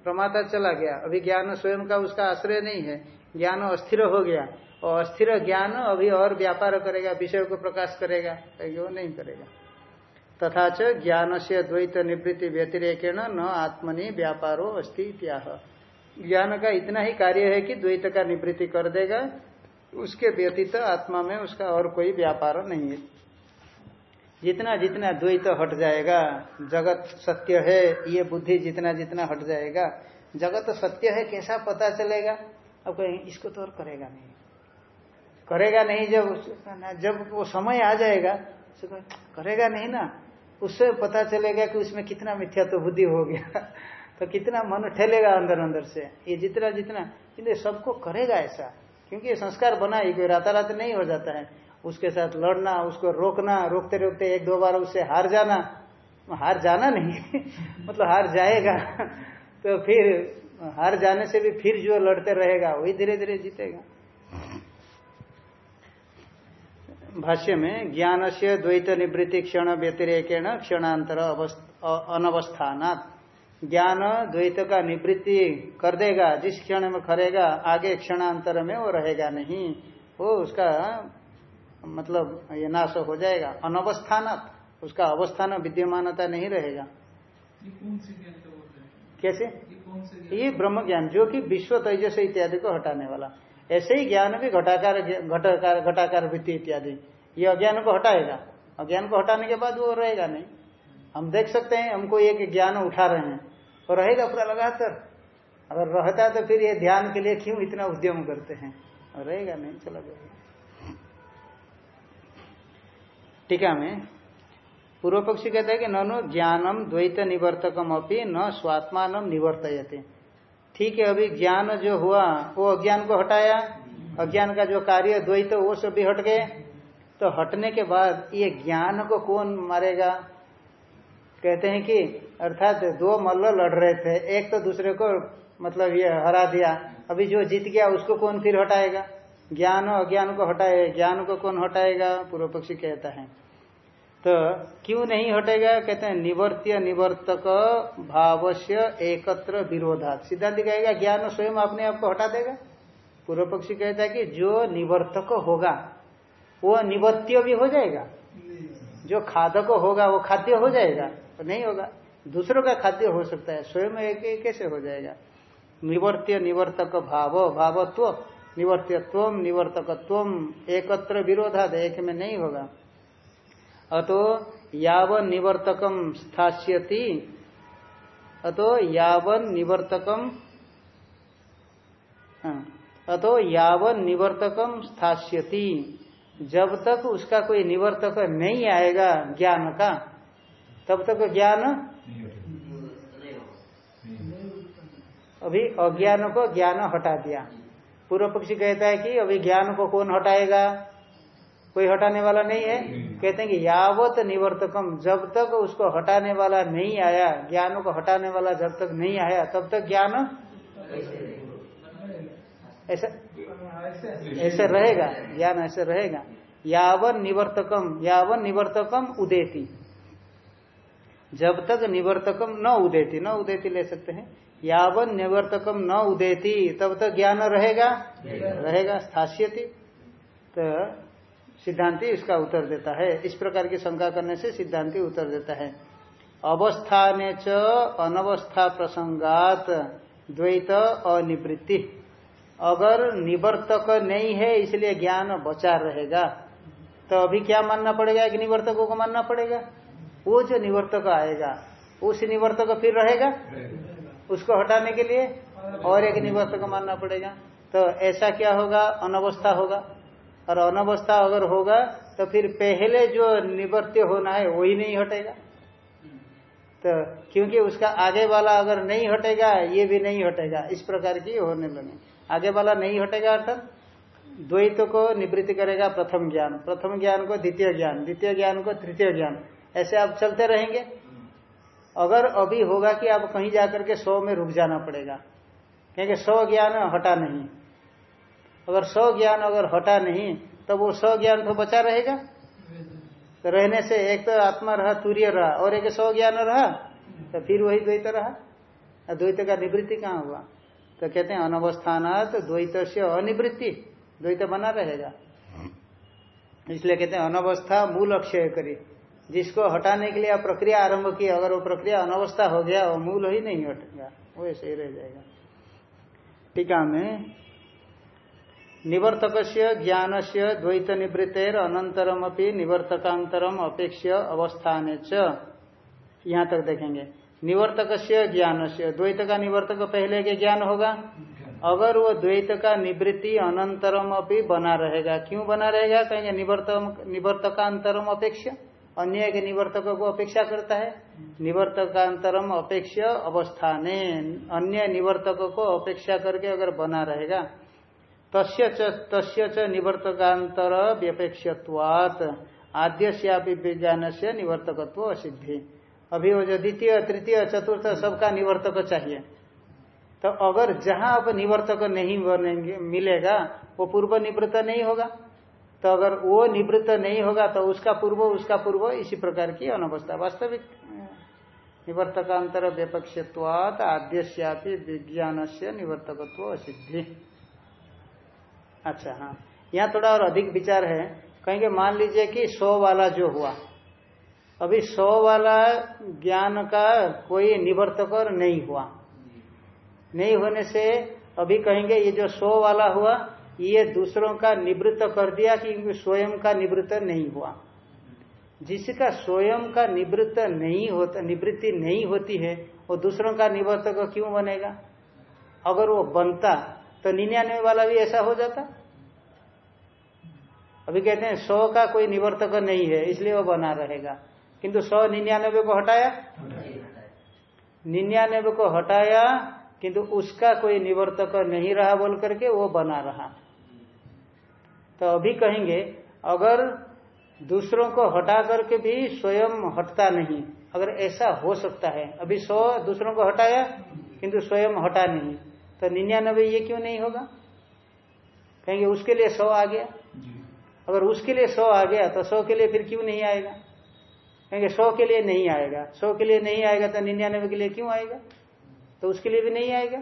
प्रमाता चला गया। अभी ज्ञान स्वयं का उसका आश्रय नहीं है। ज्ञान अस्थिर हो गया। और अस्थिर ज्ञान अभी और व्यापार करेगा, विषय को प्रकाश करेगा वो नहीं करेगा। तथा च ज्ञान से द्वैत निवृत्ति व्यतिरेक न आत्मनि व्यापारो अस्ति इत्याह। ज्ञान का इतना ही कार्य है कि द्वैत का निवृत्ति कर देगा, उसके व्यतीत आत्मा में उसका और कोई व्यापार नहीं है। जितना जितना द्वैत हट जाएगा, जगत सत्य है, ये बुद्धि जितना जितना हट जाएगा, जगत सत्य है, कैसा पता चलेगा? अब कहीं इसको तो और करेगा नहीं। करेगा नहीं जब जब वो समय आ जाएगा करेगा नहीं ना। उससे पता चलेगा कि उसमें कितना मिथ्या तो बुद्धि हो गया। तो कितना मन ठेलेगा अंदर अंदर से। ये जितना जितना किंतु सबको करेगा ऐसा। क्योंकि ये संस्कार बना ही, कोई रातारात नहीं हो जाता है। उसके साथ लड़ना, उसको रोकना, रोकते रोकते एक दो बार उससे हार जाना। हार जाना नहीं मतलब हार जाएगा। तो फिर हार जाने से भी फिर जो लड़ते रहेगा, वही धीरे धीरे जीतेगा। भाष्य में ज्ञान से द्वैत निवृत्ति क्षण व्यतिरेकेण क्षणांतर अनवस्थान ज्ञान द्वैत का निवृत्ति कर देगा जिस क्षण में करेगा आगे क्षणांतर में वो रहेगा नहीं। वो उसका मतलब ये नाश हो जाएगा अनवस्थान उसका अवस्थान विद्यमानता नहीं रहेगा। कैसे? ये ब्रह्म ज्ञान? जो कि विश्व तेजस इत्यादि को हटाने वाला। ऐसे ही ज्ञान भी घटाकार घटाकार घटाकार वृत्ति इत्यादि। ये अज्ञान को हटाएगा। अज्ञान को हटाने के बाद वो रहेगा नहीं। हम देख सकते हैं, हमको एक ज्ञान उठा रहे हैं। और रहेगा पूरा लगातार। अगर रहता तो फिर ये ध्यान के लिए क्यों इतना उद्यम करते हैं? और रहेगा नहीं, चला जाएगा। टीका में पूर्व पक्षी कहता है कि ननु ज्ञानम द्वैत निवर्तकम अपनी न स्वात्मान निवर्तयते। ठीक है, अभी ज्ञान जो हुआ, वो अज्ञान को हटाया। अज्ञान का जो कार्य द्वैत, वो सब भी हट गए। तो हटने के बाद ये ज्ञान को कौन मारेगा? कहते हैं कि, अर्थात दो मल्ल लड़ रहे थे, एक तो दूसरे को मतलब ये हरा दिया। अभी जो जीत गया, उसको कौन फिर हटाएगा? ज्ञान अज्ञान को हटाए, ज्ञान को कौन हटाएगा? पूर्व पक्षी कहता है। तो क्यों नहीं हटेगा? कहते हैं, निवर्त्य निवर्तक भाव से एकत्र विरोधात। सिद्धांत कहेगा, ज्ञान स्वयं अपने आप को हटा देगा। पूर्व पक्षी कहता है कि जो निवर्तक होगा, वो निवर्त्य भी हो जाएगा। जो खादक होगा, वो खाद्य हो जाएगा तो नहीं होगा। दूसरों का खाद्य हो सकता है, स्वयं एक कैसे हो जाएगा? निवर्त्य निवर्तक भाव, भावत्व, निवर्त्यत्व निवर्तकत्व एकत्र विरोधात, एक में नहीं होगा। अतो यावन निवर्तकम स्थास्यति। अतो यावन निवर्तकम हाँ, अतो यावन निवर्तकम स्थास्यति। जब तक उसका कोई निवर्तक नहीं आएगा ज्ञान का तब तक ज्ञान अभी अज्ञान को ज्ञान हटा दिया। पूर्व पक्षी कहता है कि अभी ज्ञान को कौन हटाएगा? कोई हटाने वाला नहीं है। कहते हैं कि यावत निवर्तकम जब तक उसको हटाने वाला नहीं आया ज्ञान को हटाने वाला जब तक नहीं आया तब तक ज्ञान ऐसा ऐसे रहेगा ज्ञान ऐसे रहेगा। यावन निवर्तकम यावन निवर्तकम उदेती। जब तक निवर्तकम न उदेती न उदेती ले सकते हैं। यावन निवर्तकम न उदेती तब तक ज्ञान रहेगा। रहेगा स्थास्यति। तो सिद्धांति इसका उत्तर देता है। इस प्रकार की शंका करने से सिद्धांति उत्तर देता है। अवस्थान च अनवस्था प्रसंगात द्वैत अनिवृत्ति। अगर निवर्तक नहीं है, इसलिए ज्ञान बचा रहेगा। तो अभी क्या मानना पड़ेगा? कि निवर्तकों को मानना पड़ेगा। वो जो निवर्तक आएगा, उस निवर्तक फिर रहेगा? उसको हटाने के लिए और एक निवर्तक मानना पड़ेगा। तो ऐसा क्या होगा? अनवस्था होगा। और अनवस्था अगर होगा तो फिर पहले जो निवर्त्य होना है, वही नहीं हटेगा। तो क्योंकि उसका आगे वाला अगर नहीं हटेगा, ये भी नहीं हटेगा। इस प्रकार की होने लगे। आगे वाला नहीं हटेगा अर्थात, द्वैत को निवृत्ति करेगा प्रथम ज्ञान। प्रथम ज्ञान को द्वितीय ज्ञान द्वितीय ज्ञान को तृतीय ज्ञान। ऐसे आप चलते रहेंगे। अगर अभी होगा कि आप कहीं जाकर के सौ में रुक जाना पड़ेगा, क्योंकि सौ ज्ञान हटा नहीं। अगर सौ ज्ञान अगर हटा नहीं तो वो सौ ज्ञान तो बचा रहेगा। तो रहने से एक तो आत्मा रहा, तूर्य रहा, और एक सौ ज्ञान रहा तो फिर वही द्वैत रहा। द्वैत का निवृत्ति कहाँ हुआ? तो कहते हैं, अनवस्थानात द्वैत से अनिवृत्ति। द्वैत बना रहेगा। इसलिए कहते हैं, अनवस्था मूल अक्षय करी। जिसको हटाने के लिए प्रक्रिया आरंभ की, अगर वो प्रक्रिया अनवस्था हो गया, वो मूल ही नहीं हटेगा। वो ऐसे ही रह जाएगा। टीका में निवर्तक ज्ञान से द्वैत निवृत्तेर अनंतरम अपनी निवर्तकांतरम अपेक्ष अवस्थान यहाँ तक देखेंगे। निवर्तक ज्ञान से द्वैत का निवर्तक पहले के ज्ञान होगा? अगर वो द्वैत का निवृत्ति अनंतरम अपनी बना रहेगा, क्यों बना रहेगा? कहेंगे निवर्तक निवर्तकांतरम अपेक्षा अन्य के निवर्तक को अपेक्षा करता है। निवर्तकांतरम अपेक्ष अवस्थाने, अन्य निवर्तक को अपेक्षा करके अगर बना रहेगा तस्य तस्य च निवर्तकांतर व्यपेक्षवात आद्य विज्ञान से निवर्तकत्व असिद्धि। अभी वो जो द्वितीय, तृतीय, चतुर्थ, सबका निवर्तक चाहिए। तो अगर जहाँ अब निवर्तक नहीं बनेंगे, मिलेगा, वो पूर्व निवृत्त नहीं होगा। तो अगर वो निवृत्त नहीं होगा तो उसका पूर्व उसका पूर्व, इसी प्रकार की अनवस्था। वास्तविक निवर्तकांतर व्यपक्षत्वात आद्यश्यापी विज्ञान से निवर्तकत्व असिद्धि। अच्छा हाँ। यहाँ थोड़ा और अधिक विचार है। कहेंगे, मान लीजिए कि सौ वाला जो हुआ। अभी सौ वाला ज्ञान का कोई निवर्तक नहीं हुआ। नहीं होने से अभी कहेंगे, ये जो सौ वाला हुआ, ये दूसरों का निवृत्त कर दिया कि स्वयं का निवृत्त नहीं हुआ। जिसका स्वयं का निवृत्त नहीं होता, निवृत्ति नहीं होती है, वो दूसरों का निवर्तक क्यों बनेगा? अगर वो बनता तो निन्यानवे वाला भी ऐसा हो जाता। अभी कहते हैं, सौ का कोई निवर्तक नहीं है, इसलिए वो बना रहेगा। किंतु सौ निन्यानबे को हटाया? निन्यानबे को हटाया, किंतु उसका कोई निवर्तक नहीं रहा बोल करके वो बना रहा। तो अभी कहेंगे, अगर दूसरों को हटा करके भी स्वयं हटता नहीं, अगर ऐसा हो सकता है। अभी सौ दूसरों को हटाया, किंतु स्वयं हटा नहीं। तो निन्यानबे ये क्यों नहीं होगा? कहेंगे उसके लिए सौ आ गया। अगर उसके लिए सौ आ गया तो सौ के लिए फिर क्यों नहीं आएगा? कहेंगे सौ के लिए नहीं आएगा। सौ के लिए नहीं आएगा तो निन्यानवे के लिए क्यों आएगा? तो उसके लिए भी नहीं आएगा।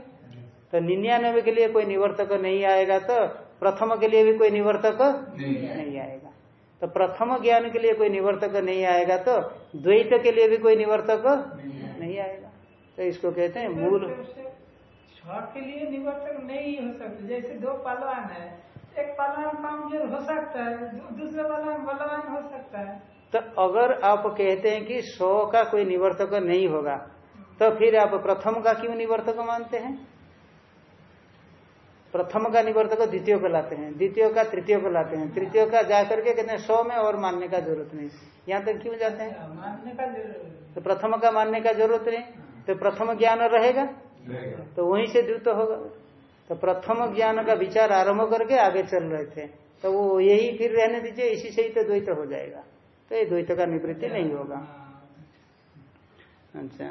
तो निन्यानवे के लिए कोई निवर्तक नहीं आएगा तो प्रथम के लिए भी कोई निवर्तक नहीं आएगा। तो प्रथम ज्ञान के लिए कोई निवर्तक नहीं आएगा तो द्वैत के लिए भी कोई निवर्तक नहीं आएगा। तो इसको कहते हैं मूल के लिए निवर्तक नहीं हो सकते। जैसे दो पलवान है एक पलवान कमज़ोर हो सकता है दूसरे पलवान बलवान हो सकता है। तो अगर आप कहते हैं कि सौ का कोई निवर्तक नहीं होगा तो फिर आप प्रथम का क्यों निवर्तक मानते हैं? प्रथम का निवर्तक द्वितीय को लाते हैं द्वितीय का तृतीय को लाते हैं। तृतीय का जाकर के कहते हैं सौ में और मानने का ज़रूरत नहीं। यहाँ तक क्यों जाते हैं? मानने का ज़रूरत तो प्रथम का मानने का ज़रूरत नहीं तो प्रथम ज्ञान रहेगा? तो वहीं से द्वित होगा। तो प्रथम ज्ञान का विचार आरंभ करके आगे चल रहे थे। तो वो यही फिर रहने दीजिए इसी से ही तो द्वैत हो जाएगा। तो ये द्वैत का निवृत्ति नहीं होगा। अच्छा।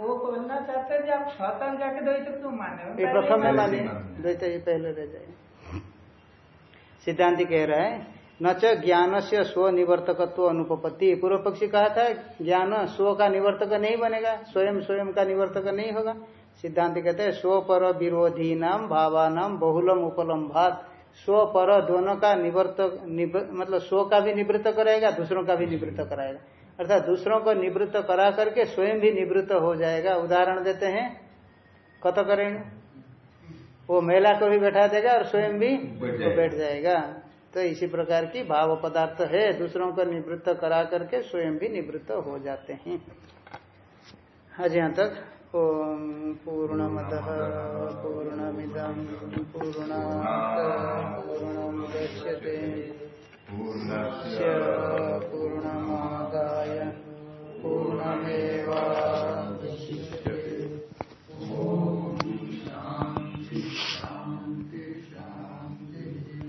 वो बोलना चाहते हैं आप स्वतंत्र जाके द्वैत क्यों माने? ये प्रथम में माने। द्वैत ये पहले रह जाए। सिद्धांति कह रहा है न च ज्ञान से स्व निवर्तकत्व अनुपत्ति पूर्व पक्षी कहा था ज्ञान स्व का निवर्तक नहीं बनेगा स्वयं स्वयं का निवर्तक नहीं होगा। सिद्धांत कहते हैं स्व पर विरोधी नाम भावानाम बहुलम उपलम्भात। स्व पर दोनों का निवर्तक मतलब स्व का भी निवृत्त कराएगा दूसरों का भी निवृत्त कराएगा। अर्थात दूसरों को निवृत्त करा करके स्वयं भी निवृत्त हो जाएगा। उदाहरण देते हैं कत करेंगे वो महिला को भी बैठा देगा और स्वयं भी बैठ जाएगा। तो इसी प्रकार की भाव पदार्थ है, दूसरों को निवृत्त करा करके स्वयं भी निवृत्त हो जाते हैं। आज यहाँ तक, ओम पूर्ण मत पूर्ण पूर्ण पूर्ण पूर्णमुदश्यते पूर्ण पूर्णमादाय, पूर्णमेवा।